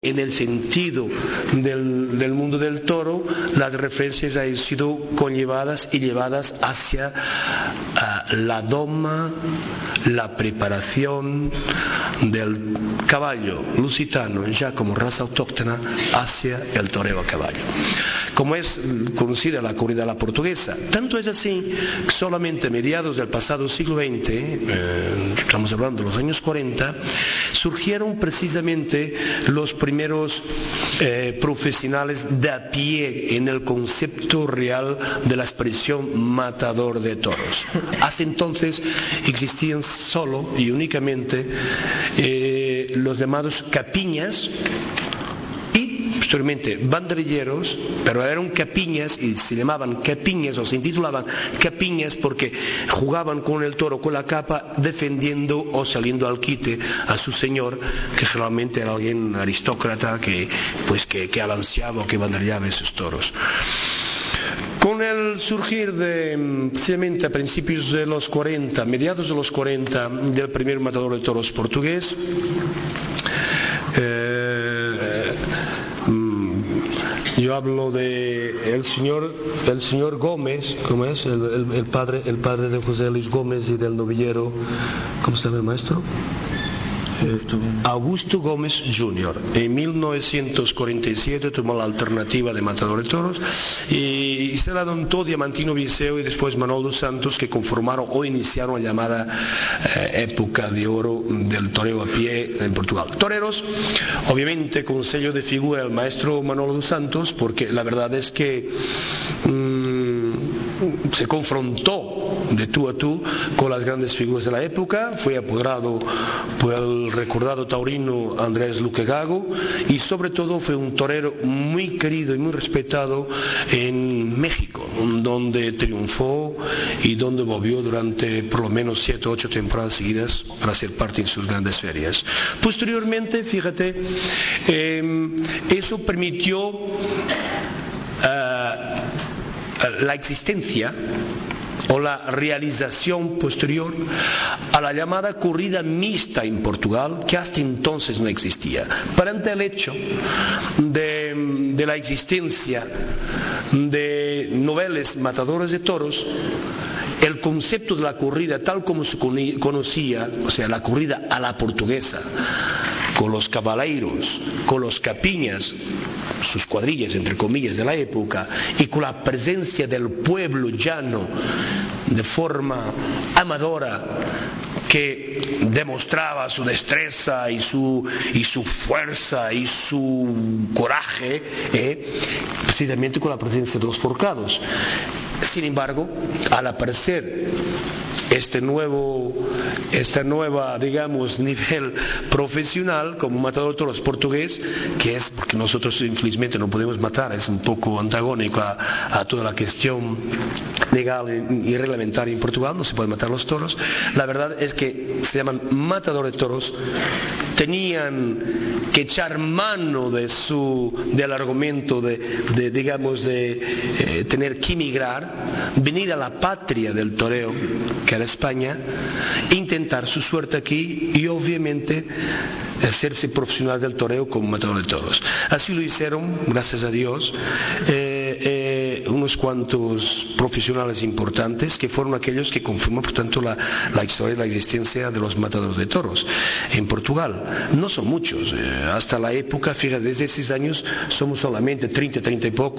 En el sentido del, mundo del toro, las referencias han sido conllevadas y llevadas hacia uh, la doma, la preparación del caballo lusitano ya como raza autóctona hacia el toreo a caballo como es conocida la corrida la portuguesa. Tanto es así que solamente a mediados del pasado siglo XX, eh, estamos hablando de los años 40, surgieron precisamente los primeros eh, profesionales de a pie en el concepto real de la expresión matador de toros. Hasta entonces existían solo y únicamente eh, los llamados capiñas, posteriormente banderilleros, pero eran capiñas y se llamaban capiñas o se intitulaban capiñas porque jugaban con el toro con la capa defendiendo o saliendo al quite a su señor, que generalmente era alguien aristócrata que pues que, que alanceaba o que banderillaba esos toros. Con el surgir de, precisamente a principios de los 40, mediados de los 40, del primer matador de toros portugués, eh, yo hablo de el señor, el señor Gómez, ¿cómo es? El, el, padre, el padre de José Luis Gómez y del novillero, ¿cómo se llama el maestro? Augusto Gómez Jr. En 1947 tomó la alternativa de Matador de Toros y se la Diamantino Viseo y después Manolo Santos que conformaron o iniciaron la llamada eh, época de oro del toreo a pie en Portugal. Toreros, obviamente con sello de figura el maestro Manolo Santos porque la verdad es que mmm, se confrontó de tú a tú con las grandes figuras de la época, fue apoderado por el recordado taurino Andrés Luque Gago y sobre todo fue un torero muy querido y muy respetado en México, donde triunfó y donde volvió durante por lo menos siete o ocho temporadas seguidas para ser parte en sus grandes ferias. Posteriormente, fíjate, eh, eso permitió uh, la existencia o la realización posterior a la llamada corrida mixta en Portugal, que hasta entonces no existía. Perante el hecho de, de la existencia de noveles matadores de toros, el concepto de la corrida tal como se conocía, o sea, la corrida a la portuguesa, con los caballeros, con los capiñas, sus cuadrillas, entre comillas, de la época, y con la presencia del pueblo llano de forma amadora que demostraba su destreza y su, y su fuerza y su coraje, eh, precisamente con la presencia de los forcados. Sin embargo, al aparecer este nuevo, esta nueva, digamos, nivel profesional como matador de toros portugués, que es porque nosotros infelizmente no podemos matar, es un poco antagónico a, toda la cuestión legal y reglamentaria en Portugal, no se pueden matar los toros. La verdad es que se llaman matador de toros, tenían que echar mano de su, del argumento de, de digamos, de eh, tener que emigrar, venir a la patria del toreo, que era España, intentar su suerte aquí y obviamente hacerse profesional del toreo como matador de toros. Así lo hicieron, gracias a Dios, eh, eh, unos cuantos profesionales importantes que fueron aquellos que confirman, por tanto, la, historia de la existencia de los matadores de toros en Portugal. No son muchos, eh, hasta la época, fíjate, desde esos años somos solamente 30, 30 y poco